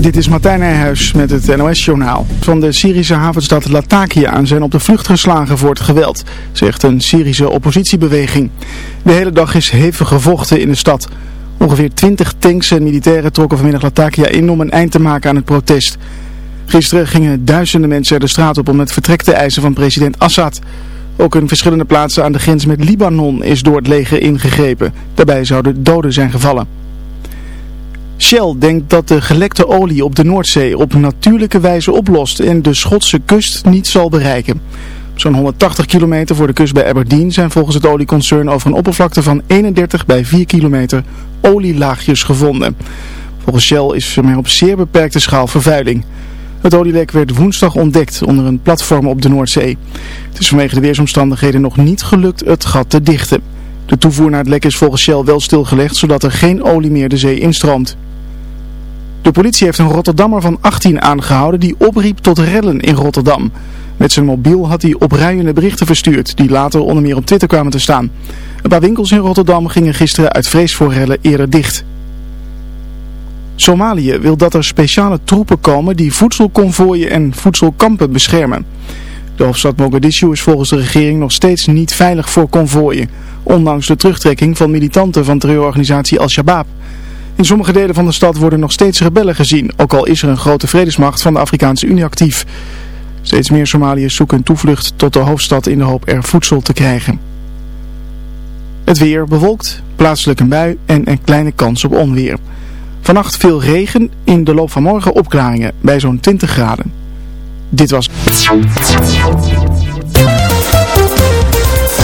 Dit is Martijn Nijhuis met het NOS-journaal. Van de Syrische havenstad Latakia zijn op de vlucht geslagen voor het geweld, zegt een Syrische oppositiebeweging. De hele dag is hevig gevochten in de stad. Ongeveer 20 tanks en militairen trokken vanmiddag Latakia in om een eind te maken aan het protest. Gisteren gingen duizenden mensen de straat op om het vertrek te eisen van president Assad. Ook in verschillende plaatsen aan de grens met Libanon is door het leger ingegrepen. Daarbij zouden doden zijn gevallen. Shell denkt dat de gelekte olie op de Noordzee op natuurlijke wijze oplost en de Schotse kust niet zal bereiken. Zo'n 180 kilometer voor de kust bij Aberdeen zijn volgens het olieconcern over een oppervlakte van 31 bij 4 kilometer olielaagjes gevonden. Volgens Shell is er maar op zeer beperkte schaal vervuiling. Het olielek werd woensdag ontdekt onder een platform op de Noordzee. Het is vanwege de weersomstandigheden nog niet gelukt het gat te dichten. De toevoer naar het lek is volgens Shell wel stilgelegd zodat er geen olie meer de zee instroomt. De politie heeft een Rotterdammer van 18 aangehouden die opriep tot rellen in Rotterdam. Met zijn mobiel had hij opruiende berichten verstuurd, die later onder meer op Twitter kwamen te staan. Een paar winkels in Rotterdam gingen gisteren uit vrees voor rellen eerder dicht. Somalië wil dat er speciale troepen komen die voedselconvooien en voedselkampen beschermen. De hoofdstad Mogadishu is volgens de regering nog steeds niet veilig voor konvooien, ondanks de terugtrekking van militanten van terreurorganisatie Al-Shabaab. In sommige delen van de stad worden nog steeds rebellen gezien, ook al is er een grote vredesmacht van de Afrikaanse Unie actief. Steeds meer Somaliërs zoeken toevlucht tot de hoofdstad in de hoop er voedsel te krijgen. Het weer bewolkt, plaatselijk een bui en een kleine kans op onweer. Vannacht veel regen, in de loop van morgen opklaringen bij zo'n 20 graden. Dit was...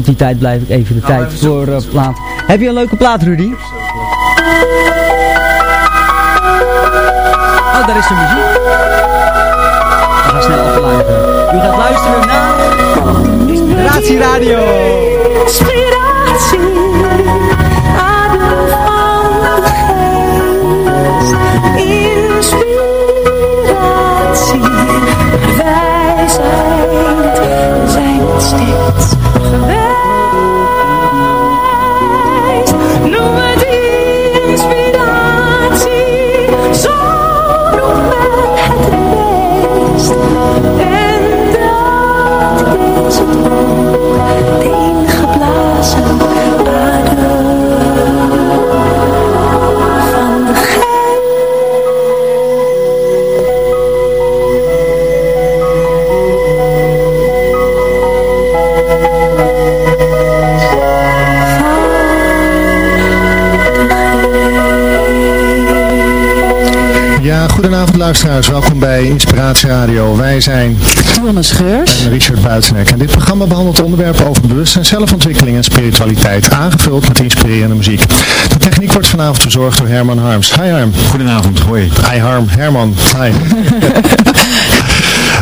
tot die tijd blijf ik even de tijd voor uh, plaat. Heb je een leuke plaat, Rudy? Oh, daar is de muziek. We gaan snel afluisteren. U gaat luisteren naar... Inspiratie Radio. Inspiratie. Ja, goedenavond luisteraars. Welkom bij Inspiratieradio. Wij zijn Johannes Scheurs en Richard Buitenek. En dit programma behandelt onderwerpen over bewustzijn, zelfontwikkeling en spiritualiteit. Aangevuld met inspirerende muziek. De techniek wordt vanavond verzorgd door Herman Harms. Hi Harm. Goedenavond. Hoi. Hi Harm. Herman. Hi.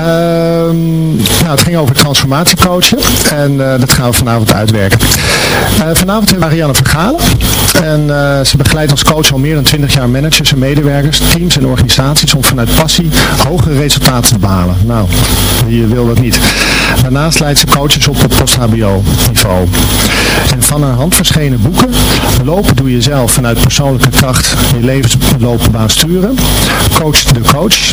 Um, nou, het ging over transformatiecoachen en uh, dat gaan we vanavond uitwerken. Uh, vanavond hebben we Ariane Vergalen en uh, ze begeleidt als coach al meer dan 20 jaar managers en medewerkers, teams en organisaties om vanuit passie hogere resultaten te behalen. Nou, wie wil dat niet? Daarnaast leidt ze coaches op op post-HBO niveau. En van haar hand verschenen boeken, Lopen doe je zelf vanuit persoonlijke kracht je levensloopbaan sturen, Coach de coach,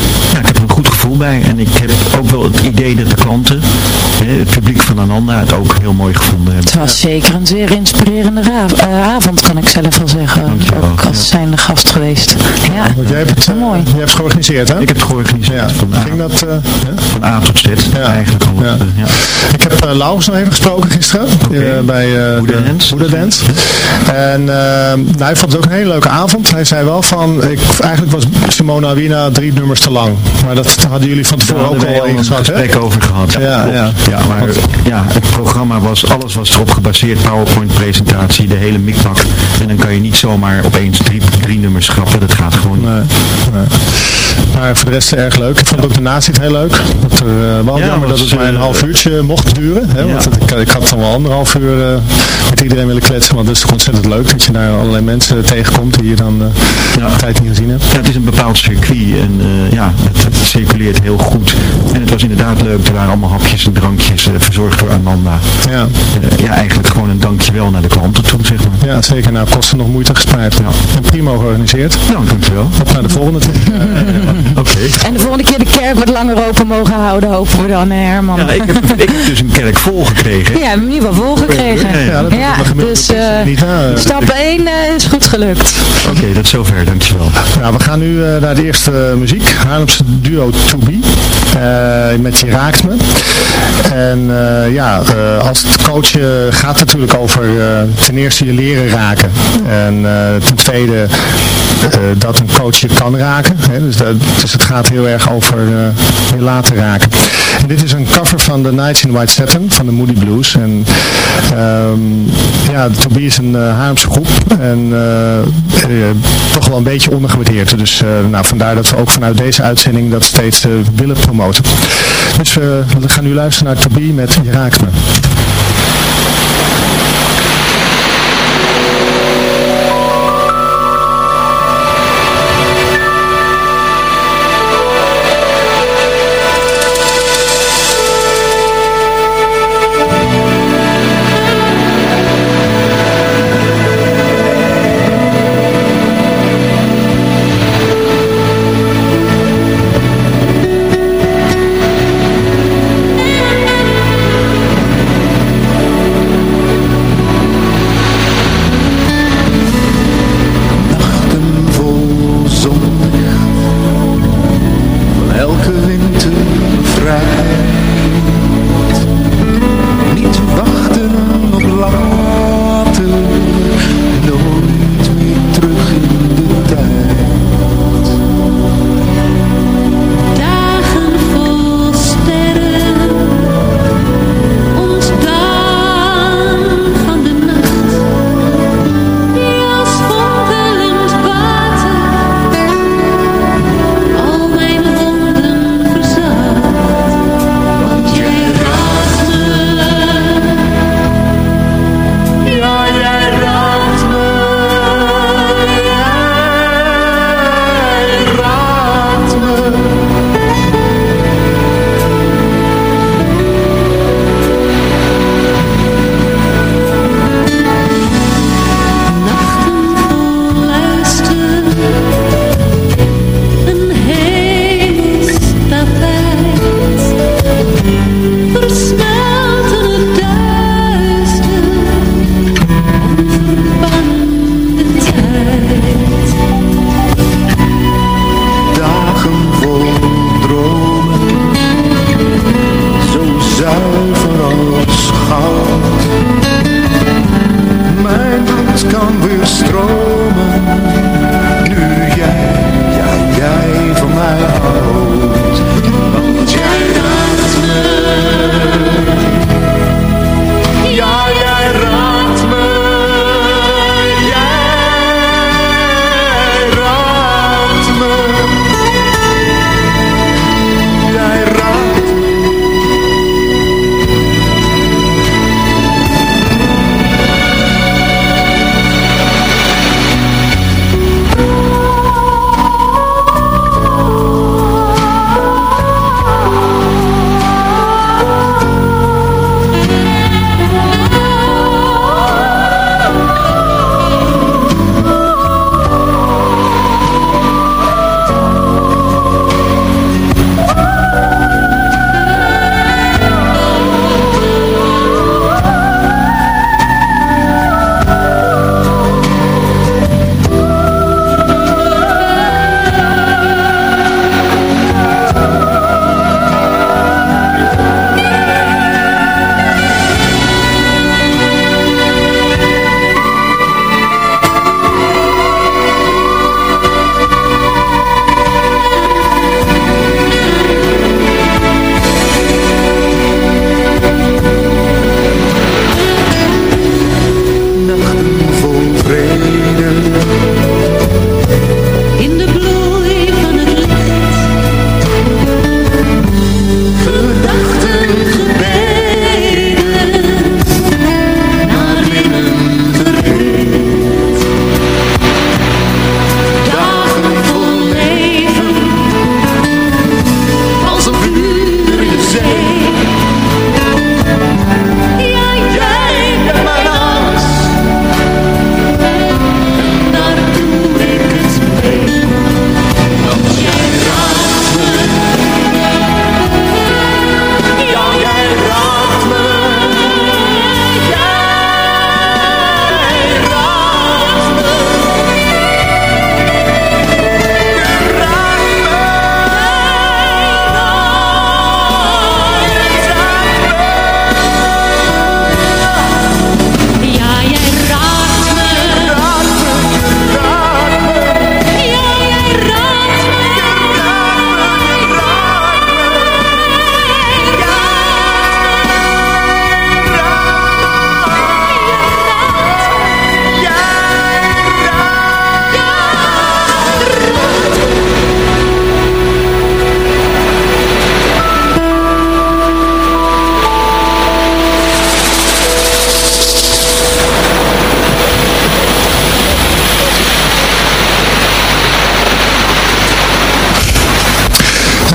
ja, ik heb er een goed gevoel bij. En ik heb ook wel het idee dat de klanten, hè, het publiek van Ananda, het ook heel mooi gevonden hebben. Het was zeker een zeer inspirerende uh, avond, kan ik zelf wel zeggen. Dankjewel, ook als ja. zijnde gast geweest. Ja, Want jij hebt het, uh, mooi. Jij hebt het georganiseerd, hè? Ik heb het georganiseerd. Ja. Van, Ging dat, uh, van A tot Z, eigenlijk al. Ja. ja. Ik heb uh, Laurens nog even gesproken gisteren, okay. bij Boeddha Dance. Dance. En nou, hij vond het ook een hele leuke avond. Hij zei wel van, ik, eigenlijk was Simona Wina drie nummers te lang. Maar dat hadden jullie van tevoren ook al een gesprek over gehad. Ja, ja, ja. maar ja, het programma was, alles was erop gebaseerd, PowerPoint presentatie, de hele mikmak. En dan kan je niet zomaar opeens drie, drie nummers schrappen, dat gaat gewoon niet. Nee, nee. Maar voor de rest erg leuk. Ik vond ook de naziet heel leuk. Dat er, uh, wel ja, jammer dat het maar een half uurtje mocht duren. Hè, want ik, ik, had dan wel anderhalf uur uh, met iedereen willen kletsen. Want het is ontzettend leuk dat je daar allerlei mensen tegenkomt die je dan uh, ja. tijd niet gezien hebt. Ja, het is een bepaald circuit en ja, het, het circuleert heel goed. En het was inderdaad leuk. Er waren allemaal hapjes en drankjes verzorgd door Amanda. Ja. ja, eigenlijk gewoon een dankjewel naar de klanten toe, zeg maar. Ja, zeker. Nou, kosten nog moeite gespaard. Ja. En prima georganiseerd. Nou, dankjewel. Op naar de volgende toe. Oké. En de volgende keer de kerk wat langer open mogen houden, hopen we dan, Herman. Ja, ik heb, ik heb dus een kerk vol gekregen. Ja, we hebben in ieder geval vol gekregen. Ja, dat ja, dus uh, niet, stap 1 uh, is goed gelukt. Oké, okay, dat is zover, dankjewel. Nou, we gaan nu uh, naar de eerste muziek. Haarlemse duo To Be. met Je Raakt Me. En ja, als coachen gaat het natuurlijk over ten eerste je leren raken. En ten tweede dat een coach je kan raken. Hè, dus, dat, dus het gaat heel erg over uh, je laten raken. En dit is een cover van The Nights in White Satin van de Moody Blues. En um, ja, is een uh, Haarlemse groep. En uh, toch wel een beetje ondergewaardeerd. Dus nou, vandaar dat we ook vanuit deze uitzending dat steeds willen promoten. Dus we gaan nu luisteren naar Toby met Je me.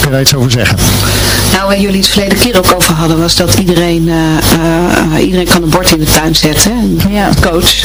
Kun je daar iets over zeggen? Nou, waar jullie het verleden keer ook over hadden, was dat iedereen, eh, eh, iedereen kan een bord in de tuin zetten, een coach.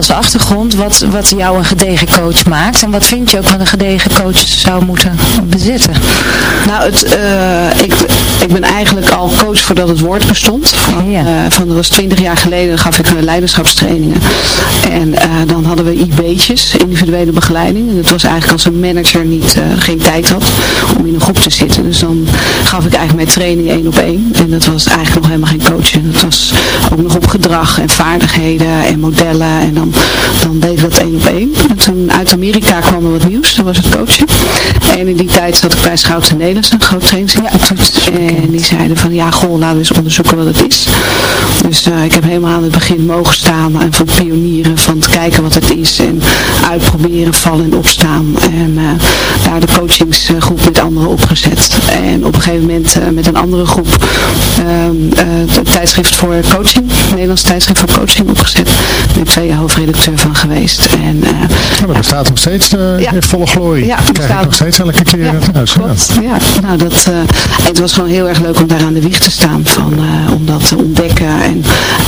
als achtergrond wat, wat jou een gedegen coach maakt. En wat vind je ook wat een gedegen coach zou moeten bezitten? Nou, het, uh, ik, ik ben eigenlijk al coach voordat het woord bestond. Van, ja. uh, van dat was twintig jaar geleden, gaf ik leiderschapstrainingen. En uh, dan hadden we IB'tjes, individuele begeleiding. En het was eigenlijk als een manager niet, geen tijd had om in een groep te zitten. Dus dan gaf ik eigenlijk mijn training één op één. En dat was eigenlijk nog helemaal geen coaching. Dat was ook nog op gedrag en vaardigheden en modellen. En dan, dan deed dat één op één. En toen uit Amerika kwam er wat nieuws. Dat was het coaching. En in die tijd zat ik bij Schouten Nederlands, een groot trainingsinstituut. En die zeiden van, ja goh, laten we eens onderzoeken wat het is. Dus uh, ik heb helemaal aan het begin mogen staan en van pionieren, van te kijken wat het is. En uitproberen, vallen en opstaan. En uh, daar de coachingsgroep met anderen opgezet. En op een gegeven moment uh, met een andere groep het tijdschrift voor coaching, Nederlands tijdschrift voor coaching opgezet. Twee jaar hoofdredacteur van geweest. En, nou, dat bestaat nog steeds ja. in volle glorie. Ja, dat krijg ik nog steeds elke keer ja, thuis. Ja, nou dat, het was gewoon heel erg leuk om daar aan de wieg te staan. Van, om dat te ontdekken. En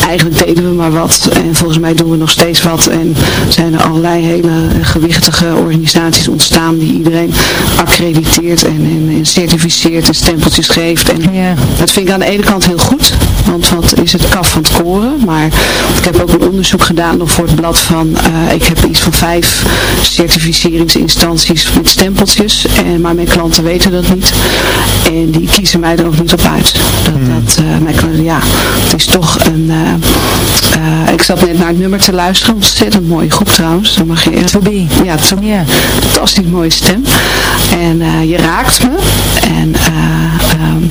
eigenlijk deden we maar wat. En volgens mij doen we nog steeds wat. En zijn er allerlei hele gewichtige organisaties ontstaan die iedereen accrediteert en, en, en certificeert en stempeltjes geeft. En ja. dat vind ik aan de ene kant heel goed. Want wat is het kaf van het koren. Maar ik heb ook een onderzoek gedaan nog voor het blad van, uh, ik heb iets van vijf certificeringsinstanties met stempeltjes. En, maar mijn klanten weten dat niet. En die kiezen mij er ook niet op uit. Dat, hmm. dat uh, mijn klanten, ja, het is toch een, uh, ik zat net naar het nummer te luisteren. Ontzettend mooie groep trouwens. Dan mag je, Toby. Ja, Toby. Yeah. Fantastisch mooie stem. En je raakt me. En um,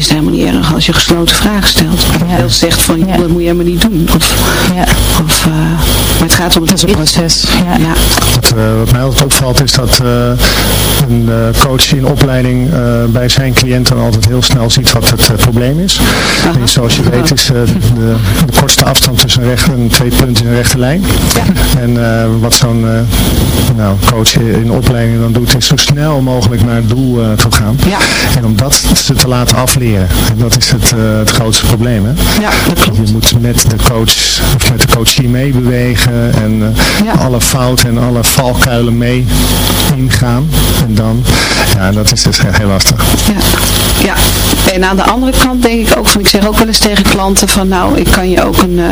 het helemaal niet erg als je gesloten vragen stelt. Of ja. zegt van, ja. dat moet je helemaal niet doen. Of, ja. Of, uh, maar het gaat om het, het proces. Ja. ja. Wat, uh, wat mij altijd opvalt is dat uh, een coach in opleiding bij zijn cliënten altijd heel snel ziet wat het probleem is. En zoals je weet is de, de, kortste afstand tussen recht en twee punten in een rechte lijn. En wat zo'n nou, coach in opleiding dan doet is zo snel mogelijk naar het doel toe gaan. En om dat ze te laten afleren. En dat is het, uh, het grootste probleem. Hè? Ja, dat klopt. Je moet met de coach of met de coachie meebewegen en uh, ja. alle fouten en alle valkuilen mee ingaan. En dan, ja, dat is dus heel lastig. Ja. ja, en aan de andere kant denk ik ook van, ik zeg ook wel eens tegen klanten van, nou, ik kan je ook een uh,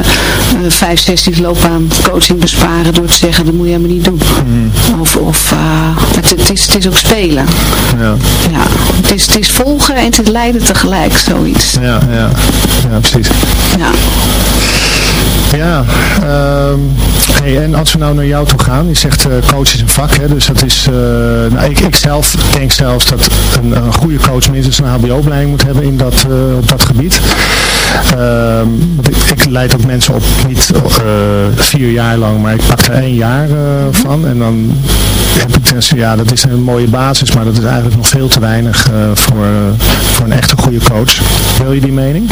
vijf sessies loopbaan coaching besparen door te zeggen, dat moet je helemaal niet doen. Mm. Of, of het, het, is, het is ook spelen. Ja. ja het, is, het is volgen en het is leiden tegelijk, zoiets. Ja, ja, ja precies. Ja. Ja, hey, en als we nou naar jou toe gaan, je zegt uh, coach is een vak, hè, dus dat is, uh, nou, ik, ik zelf denk zelfs dat een, een goede coach minstens een hbo-opleiding moet hebben in dat, uh, op dat gebied. Ik, ik, leid ook mensen op, niet vier jaar lang, maar ik pak er één jaar van en dan heb ik dus, ja, dat is een mooie basis, maar dat is eigenlijk nog veel te weinig voor, voor een echte goede coach. Wil je die mening?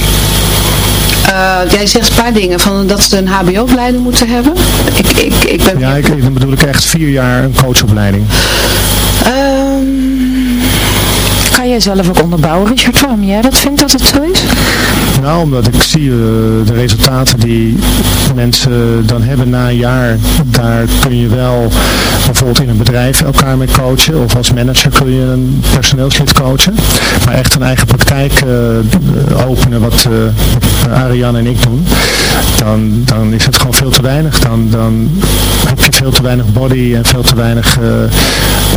Uh, jij zegt een paar dingen, van dat ze een hbo-opleiding moeten hebben. Ik, ik, ik ben ja, ik, bedoel ik echt vier jaar een coachopleiding. Zelf ook onderbouwen, Richard, waarom jij dat vindt dat het zo is? Nou, omdat ik zie uh, de resultaten die mensen dan hebben na een jaar. Daar kun je wel bijvoorbeeld in een bedrijf elkaar mee coachen. Of als manager kun je een personeelslid coachen. Maar echt een eigen praktijk uh, openen wat uh, Ariane en ik doen. Dan, dan is het gewoon veel te weinig. Dan, dan heb je veel te weinig body en veel te weinig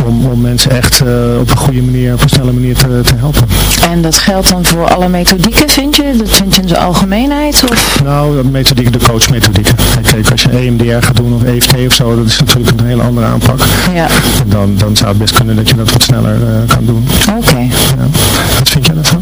om, om mensen echt op een goede manier, op een snelle manier te, te helpen. En dat geldt dan voor alle methodieken, vind je? Dat vind je in zijn algemeenheid? Of? Nou, methodiek, de coachmethodieken. Kijk, als je EMDR gaat doen of EFT of zo, dat is natuurlijk een hele andere aanpak. Ja. Dan, dan zou het best kunnen dat je dat wat sneller kan doen. Oké. Ja. Wat vind jij daarvan?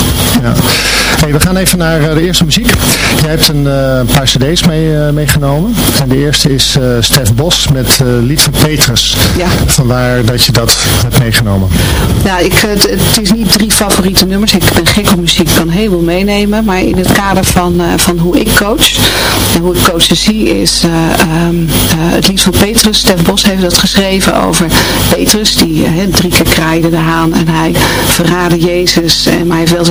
Ja. Hey, we gaan even naar uh, de eerste muziek. Jij hebt een uh, paar cd's mee, uh, meegenomen. En de eerste is Stef Bos met lied van Petrus. Ja. Vandaar dat je dat hebt meegenomen. Ja, ik, het, het, is niet drie favoriete nummers. Ik ben gek op muziek, ik kan heel veel meenemen. Maar in het kader van, van hoe ik coach en hoe ik coachen zie is um, het lied van Petrus. Stef Bos heeft dat geschreven over Petrus die drie keer kraaide de haan en hij verraadde Jezus. En, maar hij heeft wel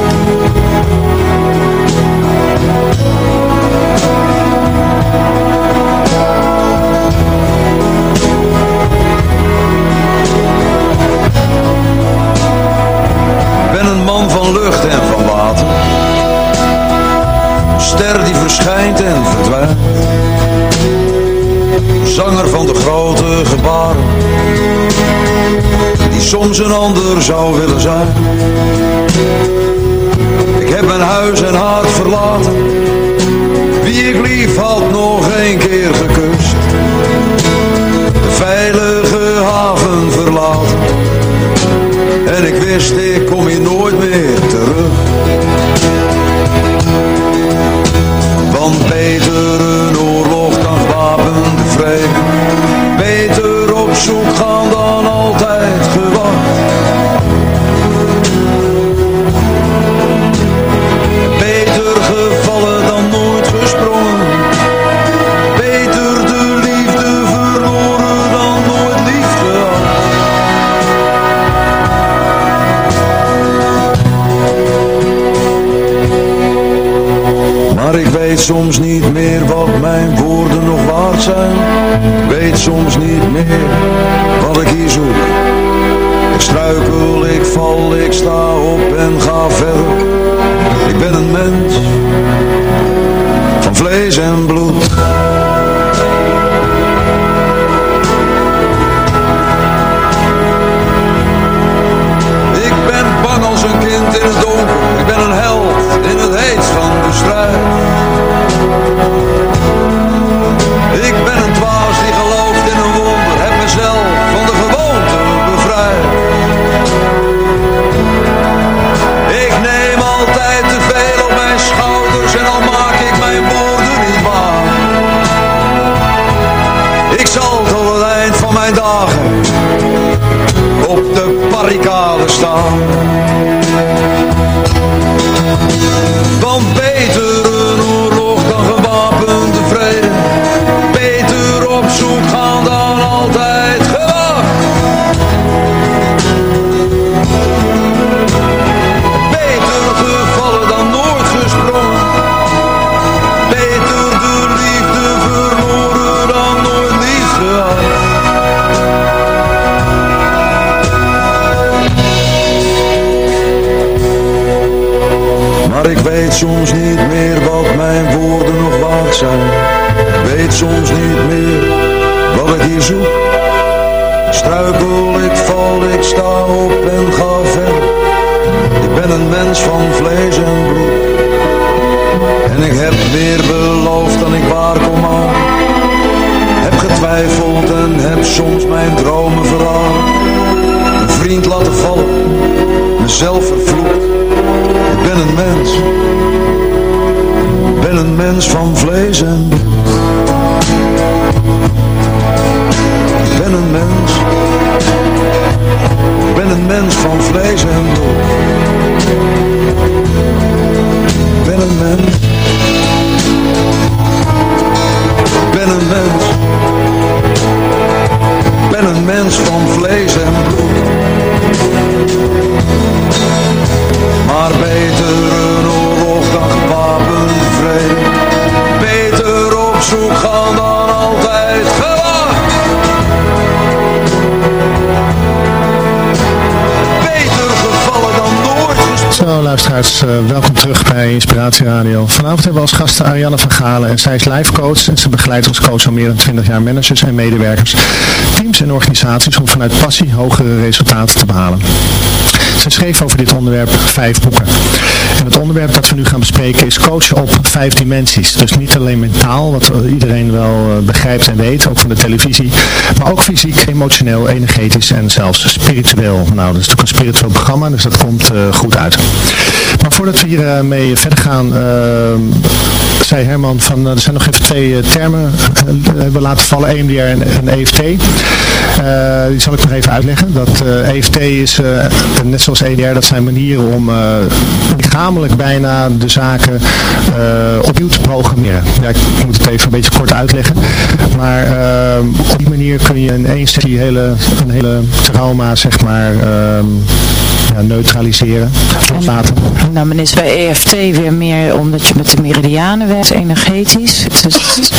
Verschijnt en verdwijnt. Zanger van de grote gebaren, die soms een ander zou willen zijn. Ik heb mijn huis en hart verlaten, wie ik lief had nog een keer gekust. Vanavond hebben we als gasten Ariane van Galen en zij is life coach en ze begeleidt als coach al meer dan 20 jaar managers en medewerkers, teams en organisaties om vanuit passie hogere resultaten te behalen. Ze schreef over dit onderwerp vijf boeken. En het onderwerp dat we nu gaan bespreken is coachen op vijf dimensies. Dus niet alleen mentaal, wat iedereen wel eh, begrijpt en weet, ook van de televisie. Maar ook fysiek, emotioneel, energetisch en zelfs spiritueel. Nou, dat is natuurlijk een spiritueel programma, dus dat komt eh, goed uit. Maar voordat we hier eh, mee verder gaan, eh, zei Herman van, er zijn nog even twee eh, termen eh, hebben laten vallen, EMDR en, en EFT. Eh, die zal ik nog even uitleggen. Dat eh, EFT is, eh, net zoals EDR, dat zijn manieren om eh, lichamelijk bijna de zaken eh, opnieuw te programmeren. Ja, ik moet het even een beetje kort uitleggen. Maar eh, op die manier kun je in één hele, een hele trauma, zeg maar, ehm, ja, neutraliseren. Loslaten. Nou, men is bij EFT weer meer omdat je met de meridianen werkt, energetisch. Dus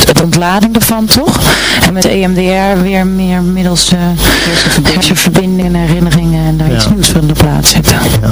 het ontlading ervan, toch? En met EMDR weer meer middels uh, hersenverbindingen en herinneringen en daar Ja. iets nieuws van de plaats zetten. Ja,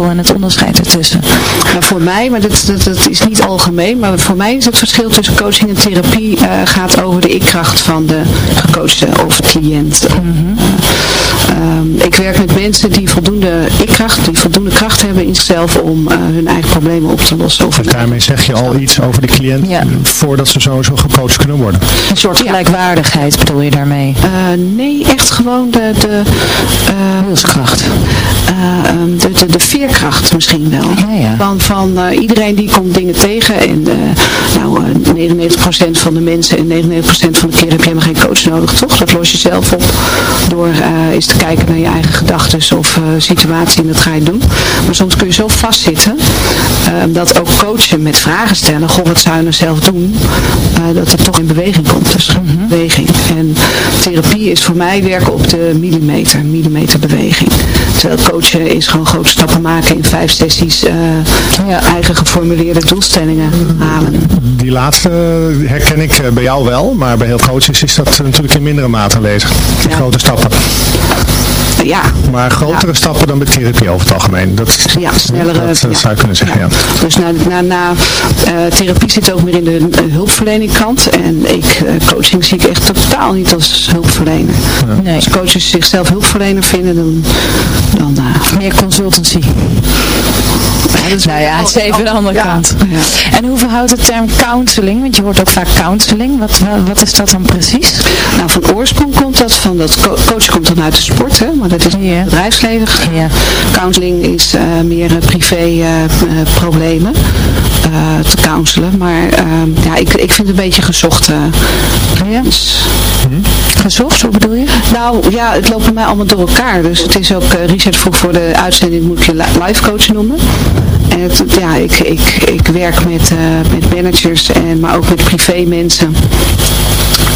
en het onderscheid ertussen? Nou, voor mij, maar dat, dat, dat is niet algemeen, maar voor mij is het verschil tussen coaching en therapie eh, gaat over de ikkracht van de gecoachte of cliënt. Ehm, ik werk met mensen die voldoende ikkracht, die voldoende kracht hebben in zichzelf om eh, hun eigen problemen op te lossen. Of Dus daarmee zeg je al iets over de cliënt voordat ze sowieso gecoacht kunnen worden. Een soort gelijkwaardigheid bedoel je daarmee? Eh, nee, echt gewoon de, de wilskracht. ehm, de, de, de veerkracht misschien wel. Van, van eh, iedereen die komt dingen tegen en eh, nou, eh, 99% van de mensen en 99% van de keer heb je helemaal geen coach nodig, toch? Dat los je zelf op door eh, eens te kijken naar je eigen gedachten of eh, situatie en dat ga je doen. Maar soms kun je zo vastzitten eh, dat ook coachen met vragen stellen, goh wat zou je nou zelf doen, eh, dat het toch in beweging komt. Dus beweging. En therapie is voor mij werken op de millimeter, millimeter beweging. Terwijl coachen is gewoon grote stappen maken in vijf sessies, eh, eigen geformuleerde doelstellingen halen. Die laatste herken ik eh, bij jou wel, maar bij heel coaches is dat natuurlijk in mindere mate aanwezig. Die grote stappen. Ja. Maar grotere stappen dan bij therapie over het algemeen. Dat, Ja, snellere. dat eh, ja. zou je kunnen zeggen, ja. Dus na, na, na eh, therapie zit ook meer in de hulpverlening kant. En ik, eh, coaching zie ik echt totaal niet als hulpverlener. Als coaches zichzelf hulpverlener vinden, dan... dan Meer consultancy. Nou ja, het is even de andere kant. En hoe verhoudt de term counseling? Want je hoort ook vaak counseling. Wat, wat, is dat dan precies? Nou, van oorsprong komt dat van dat co coach komt dan uit de sport, hè, maar dat is yeah. bedrijfsleven. Counseling is eh, meer eh, privé eh, problemen te counselen, maar eh, ja, ik, ik vind het een beetje gezocht. eh. ja. Gezocht, hoe bedoel je? Nou ja, het loopt bij mij allemaal door elkaar. Dus het is ook, eh, Richard vroeg voor de uitzending, moet je li- life coach noemen. En het, ja, ik, ik, ik werk met, eh, met managers, en, maar ook met privé mensen.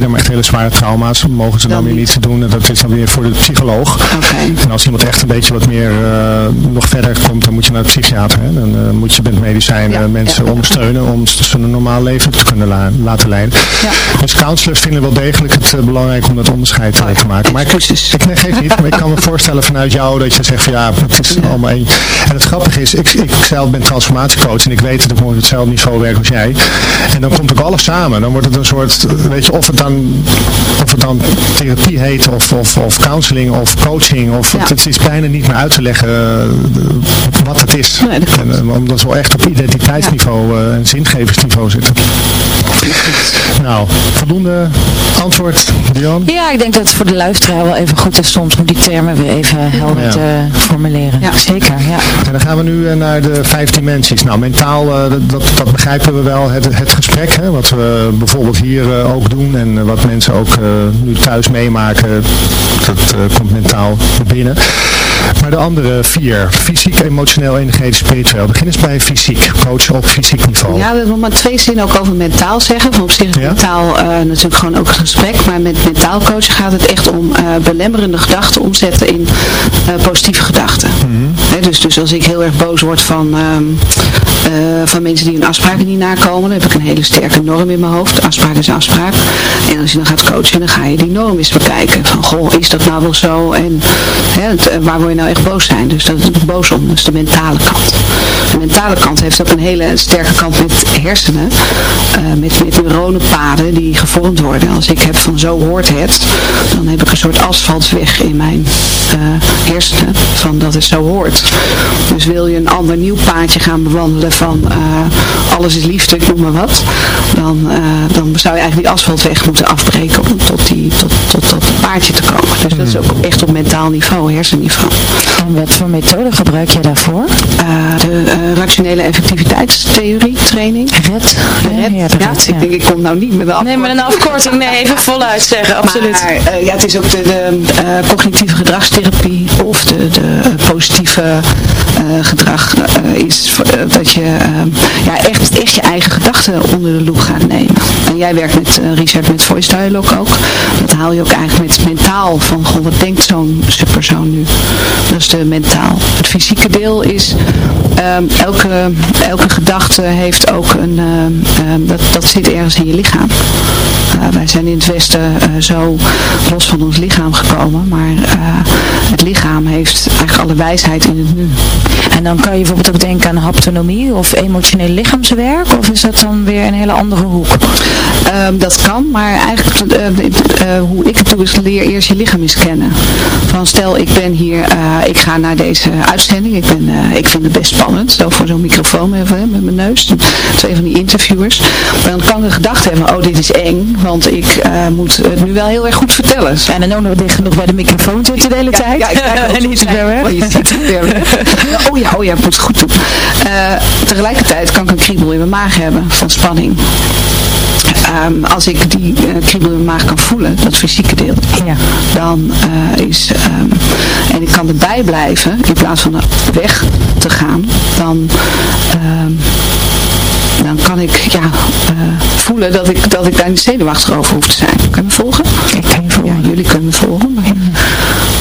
maar echt hele zware trauma's mogen ze dan, weer niet doen. En dat is dan weer voor de psycholoog. En als iemand echt een beetje wat meer uh, nog verder komt, dan moet je naar de psychiater. Hè? Dan uh, moet je met medicijnen mensen ondersteunen om ze een normaal leven te kunnen la laten leiden. Dus counselors vinden wel degelijk het uh, belangrijk om dat onderscheid te maken. Maar ik, ik nee, geef niet, maar ik kan me voorstellen vanuit jou dat je zegt van ja, het is allemaal één. En het grappige is, ik, ik zelf ben transformatiecoach en ik weet dat ik op hetzelfde niveau werk als jij. En dan komt ook alles samen. Dan wordt het een soort, weet je, of het of het dan therapie heet of, of, of counseling of coaching. Of, Het is bijna niet meer uit te leggen uh, wat het is. Nee, en, uh, omdat we echt op identiteitsniveau uh, en zingeversniveau zitten. Nou, voldoende antwoord, Dion? Ja, ik denk dat het voor de luisteraar wel even goed is soms om die termen weer even helder te formuleren. Ja. Zeker, ja. En dan gaan we nu naar de vijf dimensies. Nou, mentaal, dat, dat begrijpen we wel. Het, het gesprek, hè, wat we bijvoorbeeld hier ook doen en wat mensen ook nu thuis meemaken, dat komt mentaal binnen. Maar de andere vier, fysiek, emotioneel, energetisch, spiritueel. Begin eens bij fysiek, coach op fysiek niveau. Ja, we wil maar twee zinnen ook over mentaal zeggen. Van op zich is mentaal uh, natuurlijk gewoon ook een gesprek. Maar met mentaal coachen gaat het echt om uh, belemmerende gedachten omzetten in uh, positieve gedachten. Mm dus, dus als ik heel erg boos word van, um, van mensen die hun afspraken niet nakomen, dan heb ik een hele sterke norm in mijn hoofd. Afspraak is afspraak. En als je dan gaat coachen, dan ga je die norm eens bekijken. Van, goh, is dat nou wel zo? En hè, waar word je nou echt boos zijn? Dus dat is boos om, dat is de mentale kant. De mentale kant heeft ook een hele sterke kant met hersenen. Uh, met, met neuronenpaden die gevormd worden. Als ik heb van zo hoort het, dan heb ik een soort asfaltweg in mijn uh, hersenen. Van dat het zo hoort. Dus wil je een ander nieuw paadje gaan bewandelen van uh, alles is liefde, ik noem maar wat. Dan, dan zou je eigenlijk die asfaltweg moeten afbreken om tot, die, tot, tot dat paadje te komen. Dus dat is ook echt op mentaal niveau, hersenniveau. En wat voor methode gebruik je daarvoor? de rationele effectiviteitstheorie training. Red. Red. Ja, ja, ik denk ik kom nou niet met een afkorting. Nee, maar een afkorting, nee, even voluit zeggen, absoluut. Maar uh, ja, het is ook de, de uh, cognitieve gedragstherapie of de, de positieve uh, gedrag is dat je ja, echt, echt je eigen gedachten onder de loep gaat nemen. En jij werkt met Richard met Voice Dialogue ook. Dat haal je ook eigenlijk met mentaal van, wat denkt zo'n persoon nu? Dat is de mentaal. Het fysieke deel is um, elke, elke gedachte heeft ook een, uh, dat, dat zit ergens in je lichaam. Wij zijn in het Westen zo los van ons lichaam gekomen, maar het lichaam heeft eigenlijk alle wijsheid in het nu. En dan kan je bijvoorbeeld ook denken aan haptonomie of emotioneel lichaamswerk, of is dat dan weer een hele andere hoek? Um, dat kan, maar eigenlijk hoe ik het doe is leer eerst je lichaam eens kennen. Van stel ik ben hier, ik ga naar deze uitzending, ik, ben, ik vind het best spannend, zo voor zo'n microfoon met, met mijn neus, twee van die interviewers. Maar dan kan ik een gedachte hebben, oh dit is eng, want ik uh, moet het nu wel heel erg goed vertellen. En dan ook nog dicht genoeg bij de microfoon zitten de hele ja, tijd. Ja, ik en niet te ver weg. Oh, je ziet het ver weg. oh ja, oh ja, ik moet het goed doen. Uh, tegelijkertijd kan ik een kriebel in mijn maag hebben van spanning. Um, als ik die uh, kriebel in mijn maag kan voelen, dat fysieke deel, ja. dan uh, is, um, en ik kan erbij blijven, in plaats van weg te gaan, dan um, dan kan ik ja, uh, voelen dat ik, dat ik daar niet zenuwachtig over hoef te zijn. Kan je me volgen? Ik kan je volgen. Ja, jullie kunnen me volgen. Maar, ja.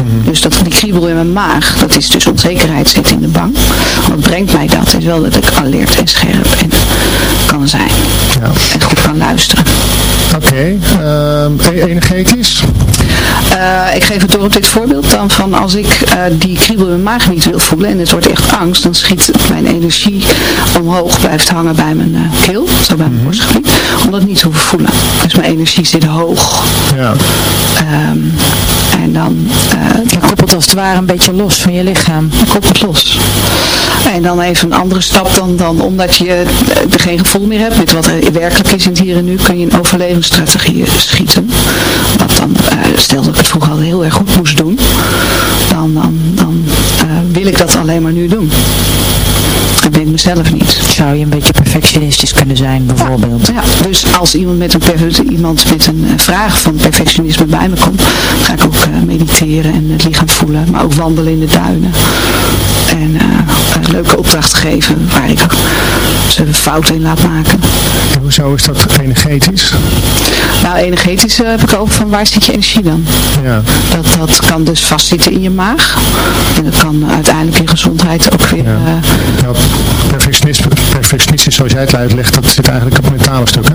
Mm -hmm. Dus dat die kriebel in mijn maag, dat is dus onzekerheid zit in de bang. Wat brengt mij dat? Is wel dat ik alert en scherp en kan zijn. Ja. En goed kan luisteren. Oké, okay. uh, energetisch? Uh, ik geef het door op dit voorbeeld dan van als ik uh, die kriebel in mijn maag niet wil voelen en het wordt echt angst, dan schiet mijn energie omhoog, blijft hangen bij mijn uh, keel, zo bij mijn mm borstgebied, om dat niet te hoeven voelen. Dus mijn energie zit hoog. Ja. Um, en dan... je koppelt als het ware een beetje los van je lichaam. Je koppelt los. En dan even een andere stap dan, dan omdat je er geen gevoel meer hebt met wat er werkelijk is in het hier en nu, kun je een overlevingsstrategie schieten. Wat dan, stel dat ik het vroeger al heel erg goed moest doen, dan, dan, dan uh, wil ik dat alleen maar nu doen. Dat ben ik mezelf niet. Zou je een beetje perfectionistisch kunnen zijn, bijvoorbeeld? Ja, ja. dus als iemand met een, iemand met een vraag van perfectionisme bij me komt, ga ik ook uh, mediteren en het lichaam voelen, maar ook wandelen in de duinen. En uh, leuke opdrachten geven waar ik ze fouten in laat maken. En hoezo is dat energetisch? Nou, energetisch uh, heb ik over van waar zit je energie dan? Ja. Dat, dat kan dus vastzitten in je maag. En dat kan uiteindelijk in gezondheid ook weer... Ja. Uh, ja, perfectionisme, zoals jij het uitlegt, dat zit eigenlijk op het mentale stuk, hè?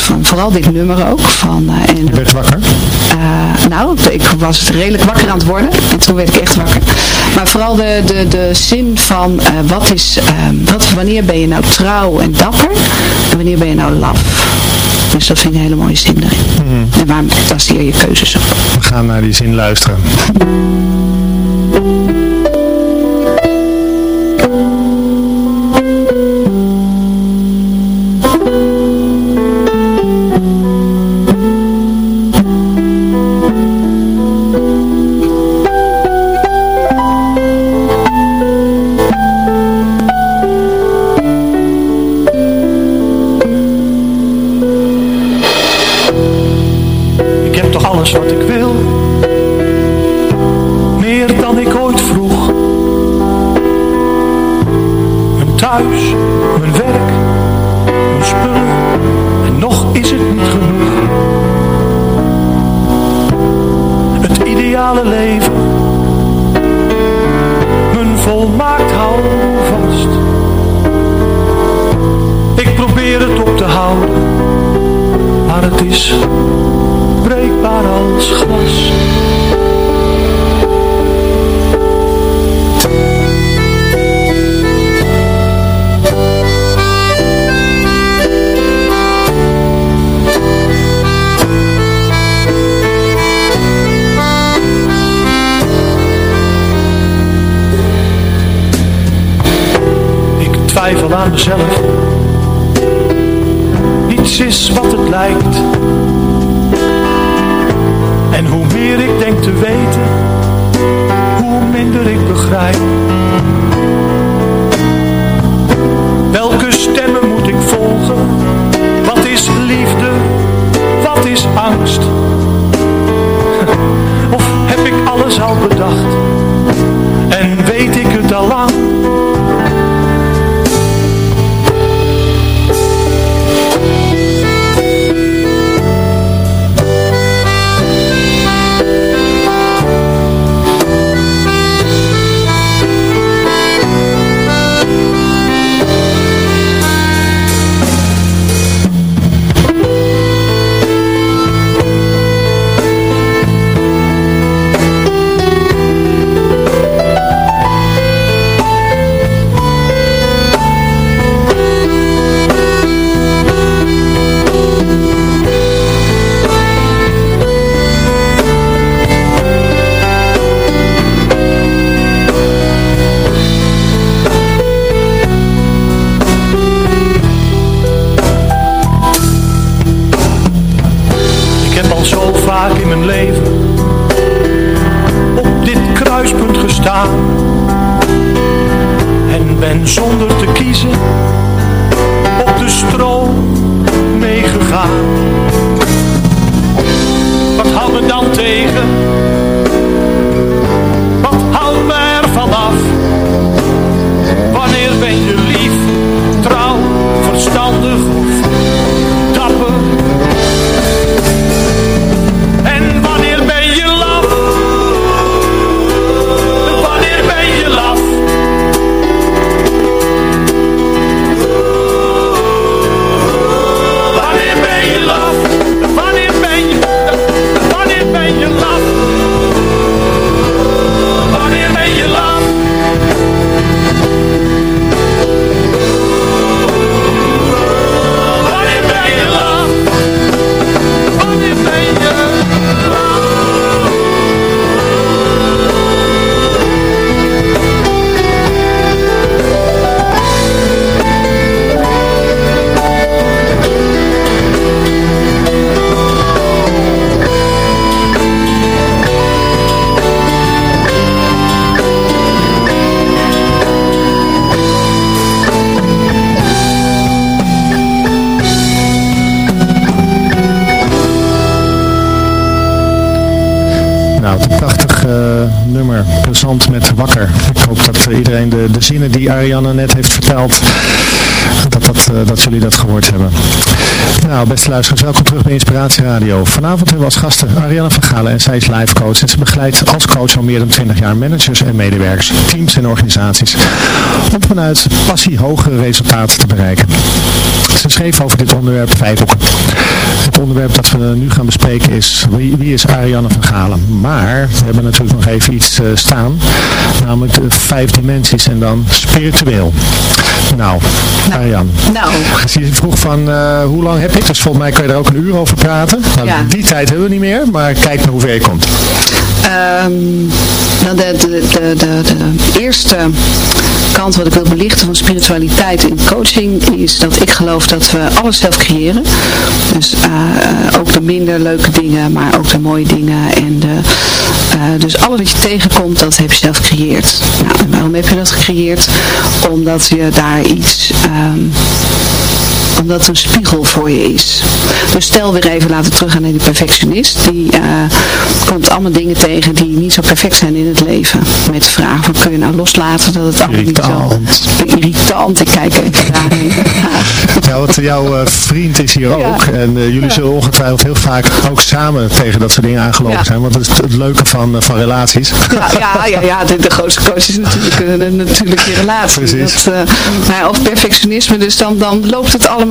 van vooral dit nummer ook. Van, uh, en, je werd wakker? Uh, nou, ik was redelijk wakker aan het worden. En toen werd ik echt wakker. Maar vooral de, de, de zin van uh, wat is, wat, wanneer ben je nou trouw en dapper? En wanneer ben je nou laf? Dus dat vind ik een hele mooie zin erin. Mm -hmm. En waar baseer je keuzes op? We gaan naar die zin luisteren. twijfel aan mezelf. Niets is wat het lijkt. En hoe al dat, jullie dat gehoord hebben. Nou, beste luisteraars, welkom terug bij Inspiratie Radio. Vanavond hebben we als gasten Ariane van Galen en zij is life coach. En ze begeleidt als coach al meer dan 20 jaar managers en medewerkers, teams en organisaties. Om vanuit passie hogere resultaten te bereiken. Ze schreef over dit onderwerp vijf boeken. Het onderwerp dat we nu gaan bespreken is wie, wie is Ariane van Galen. Maar we hebben natuurlijk nog even iets eh, staan. Namelijk de vijf dimensies en dan spiritueel. Nou, Ariane. Nou. Als je vroeg van eh, hoe lang heb ik, dus volgens mij kan je er ook een uur over praten. Nou, Ja. Die tijd hebben we niet meer, maar kijk naar hoe ver je komt. Ehm, nou de, de, de, de, de eerste kant wat ik wil belichten van spiritualiteit in coaching is dat ik geloof dat we alles zelf creëren. Dus eh, eh, ook de minder leuke dingen, maar ook de mooie dingen. En de, dus alles wat je tegenkomt, dat heb je zelf gecreëerd. Nou, en waarom heb je dat gecreëerd? Omdat je daar iets... ehm, omdat het een spiegel voor je is. Dus stel weer even, laten we teruggaan naar die perfectionist. Die eh, komt allemaal dingen tegen die niet zo perfect zijn in het leven. Met de vraag van kun je nou loslaten dat het allemaal niet zo irritant. Ik kijk even daarheen. Ja, want jouw eh, vriend is hier Ja. ook. En eh, jullie zullen ongetwijfeld heel vaak ook samen tegen dat soort dingen aangelopen Ja. zijn. Want dat is het leuke van, eh, van relaties. Ja, ja, ja, de, de grootste coach is natuurlijk, eh, natuurlijk je relatie. Precies. Dat, eh, nou, of perfectionisme, dus dan, dan loopt het allemaal,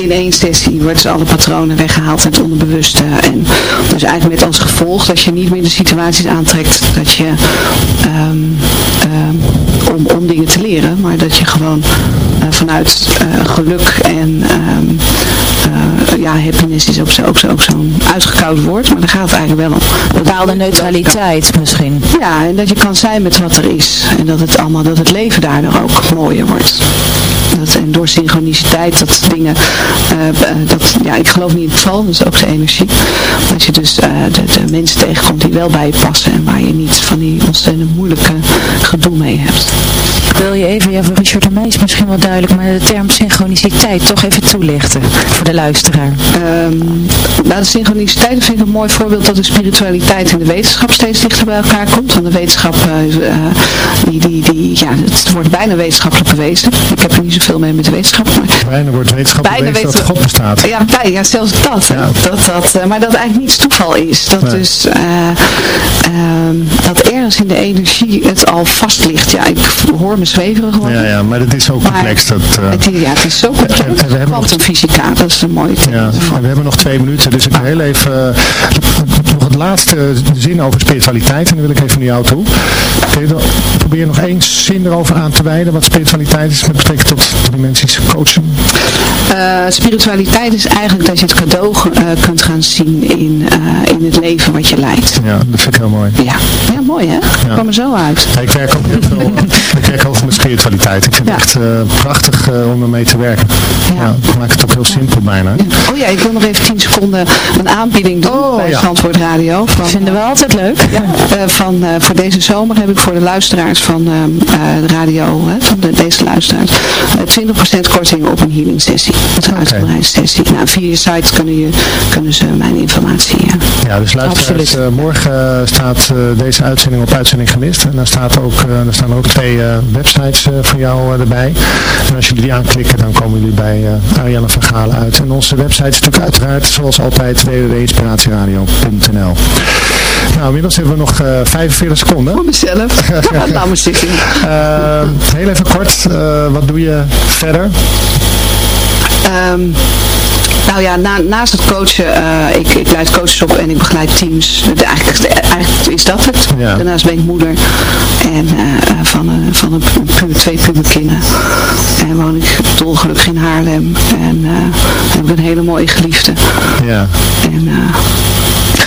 In één sessie worden ze alle patronen weggehaald uit het onderbewuste. En dus eigenlijk met als gevolg dat je niet meer de situaties aantrekt dat je ehm, ehm, om, om dingen te leren, maar dat je gewoon uh, vanuit uh, geluk en um, uh, ja, happiness is ook zo'n ook zo, ook zo uitgekoud woord, maar daar gaat het eigenlijk wel om. Bepaalde neutraliteit misschien. Ja, en dat je kan zijn met wat er is. En dat het allemaal, dat het leven daardoor ook mooier wordt. Dat, en door synchroniciteit, dat dingen, dat, ja, ik geloof niet in het val, dat is ook de energie. Dat je dus de, de, mensen tegenkomt die wel bij je passen en waar je niet van die ontzettend moeilijke gedoe mee hebt. Wil je even, ja voor Richard mij is misschien wel duidelijk, maar de term synchroniciteit toch even toelichten voor de luisteraar. Um, nou, de synchroniciteit vind ik een mooi voorbeeld dat de spiritualiteit en de wetenschap steeds dichter bij elkaar komt. Want de wetenschap, uh, die, die, die, ja, het wordt bijna wetenschappelijk bewezen. Ik heb er niet zoveel mee met de wetenschap. Maar bijna wordt wetenschappelijk bewezen dat God bestaat. Ja, bij, ja zelfs dat, ja. dat, dat uh, maar dat eigenlijk niets toeval is. Dat nee. dus, um, dat ergens in de energie het al vast ligt. Ja, ik hoor me zweverig worden. Ja, ja, maar dat is zo complex. Dat, uh, het, ja, het is zo complex. Kwantumfysica, dat is een mooie. Ja, we hebben nog twee minuten, dus ik wil heel even nog het laatste zin over spiritualiteit en dan wil ik even naar jou toe. Probeer nog één zin erover aan te wijden wat spiritualiteit is met betrekking tot dimensies coaching. Uh, spiritualiteit is eigenlijk dat je het cadeau kunt gaan zien in, in het leven wat je leidt. Ja, dat vind ik heel mooi. Ja, ja mooi hè? Ja. Kom er zo uit. Ja, ik werk ook heel veel ik werk over met spiritualiteit. Ik vind het echt uh, prachtig uh, om ermee te werken. Ja. ik maak het ook heel simpel bijna. Oh ja, ik wil nog even 10 seconden een aanbieding doen oh, bij. Zandvoort Radio. Van, vinden we altijd leuk. Uh, van, voor deze zomer heb ik voor de luisteraars van de radio, van de, deze luisteraars, 20% korting op een healing sessie. Een okay. uitgebreide sessie. Nou, via je site kunnen, je, kunnen ze mijn informatie. Ja, dus luisteraars, morgen staat deze uitzending op uitzending gemist. En daar, staat ook, daar staan ook twee websites van jou erbij. En als jullie die aanklikken, dan komen jullie bij uh, Ariane van Galen uit. En onze website is natuurlijk uiteraard, zoals altijd, www.inspiratieradio.nl Nou, inmiddels hebben we nog uh, 45 seconden. Voor mezelf. Ja, zitten. Uh, heel even kort, uh, wat doe je verder? Um, nou ja, na, naast het coachen, uh, ik, ik leid coaches op en ik begeleid teams. De, eigenlijk, eigenlijk is dat het. Ja. Daarnaast ben ik moeder en, uh, van, een, van een, twee puberkinderen. En woon ik dolgelukkig in Haarlem. En uh, heb ik een hele mooie geliefde. Ja. En,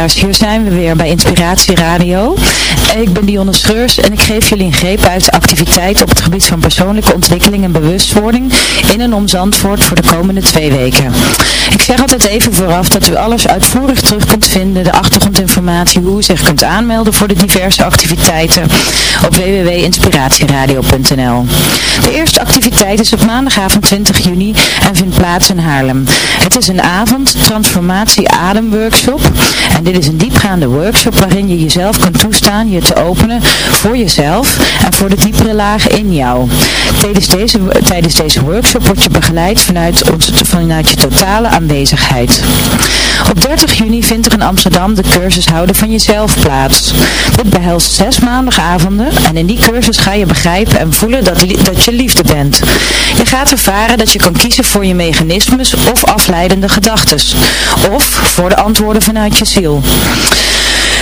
Luisteraars, hier zijn we weer bij Inspiratie Radio. Ik ben Dionne Scheurs en ik geef jullie een greep uit activiteiten op het gebied van persoonlijke ontwikkeling en bewustwording in en om Zandvoort voor de komende twee weken. Zeg altijd even vooraf dat u alles uitvoerig terug kunt vinden, de achtergrondinformatie, hoe u zich kunt aanmelden voor de diverse activiteiten op www.inspiratieradio.nl. De eerste activiteit is op maandagavond 20 juni en vindt plaats in Haarlem. Het is een avond transformatie ademworkshop en dit is een diepgaande workshop waarin je jezelf kunt toestaan je te openen voor jezelf en voor de diepere lagen in jou. Tijdens deze, tijdens deze workshop word je begeleid vanuit, onze, vanuit je totale aanwezigheid. Op 30 juni vindt er in Amsterdam de cursus Houden van Jezelf plaats. Dit behelst zes maandagavonden en in die cursus ga je begrijpen en voelen dat, dat je liefde bent. Je gaat ervaren dat je kan kiezen voor je mechanismes of afleidende gedachtes. Of voor de antwoorden vanuit je ziel.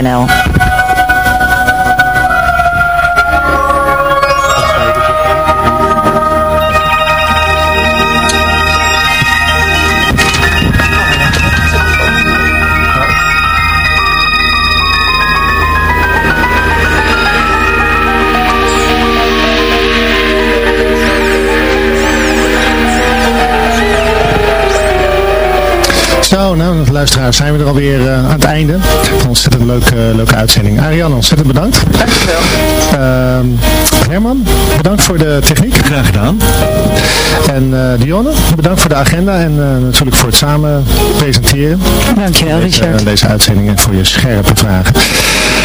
www.rijkswaterstaat.nl Zo, nou luisteraars, zijn we er alweer uh, aan het einde. Een ontzettend leuke, uh, leuke uitzending. Ariane, ontzettend bedankt. Dankjewel. Uh, Herman, bedankt voor de techniek. Graag gedaan. En uh, Dionne, bedankt voor de agenda en uh, natuurlijk voor het samen presenteren. Dankjewel, deze, Richard. deze uitzending en voor je scherpe vragen.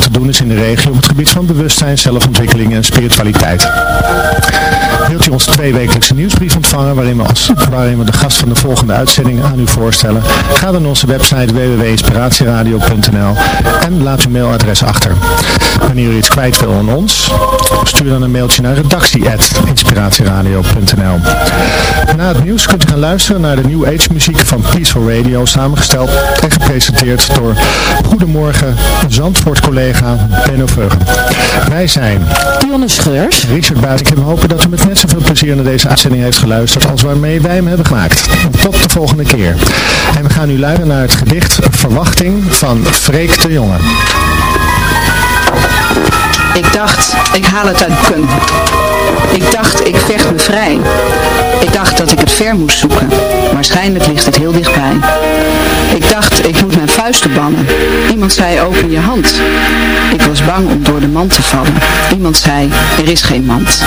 te doen is in de regio op het gebied van bewustzijn, zelfontwikkeling en spiritualiteit. Wilt u onze tweewekelijkse nieuwsbrief ontvangen waarin we, als, waarin we de gast van de volgende uitzending aan u voorstellen? Ga dan naar onze website www.inspiratieradio.nl en laat uw mailadres achter. Wanneer u iets kwijt wil aan ons, stuur dan een mailtje naar redactie.inspiratieradio.nl Na het nieuws kunt u gaan luisteren naar de New Age muziek van Peaceful Radio, samengesteld en gepresenteerd door Goedemorgen Zandvoort collega Benno Veugen. Wij zijn Dionne Scheurs, Richard Buis. Ik heb hopen dat u met net zoveel plezier naar deze uitzending heeft geluisterd als waarmee wij hem hebben gemaakt. Tot de volgende keer. En we gaan nu luisteren naar het gedicht Verwachting van Freek de Jonge. Ik dacht, ik haal het uit kun. Ik dacht, ik vecht me vrij. Ik dacht dat ik het ver moest zoeken. Waarschijnlijk ligt het heel dichtbij. Ik dacht, ik moet mijn vuisten bannen. Iemand zei, open je hand. Ik was bang om door de mand te vallen. Iemand zei, er is geen mand.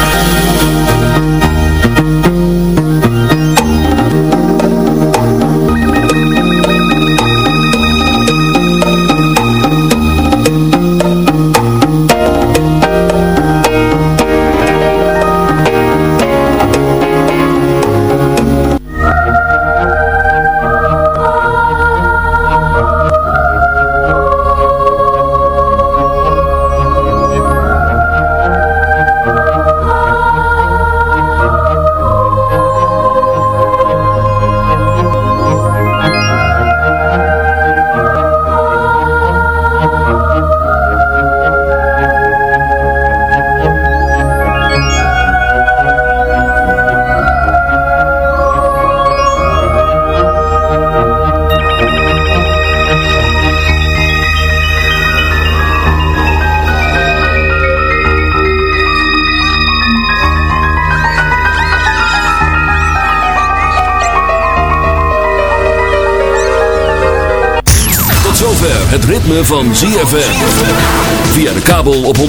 ZFM. Via de kabel op 104.5.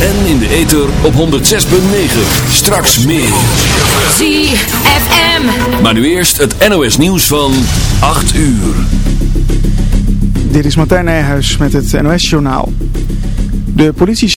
En in de ether op 106.9. Straks meer. ZFM. Maar nu eerst het NOS nieuws van 8 uur. Dit is Martijn Nijhuis met het NOS-journaal. De politie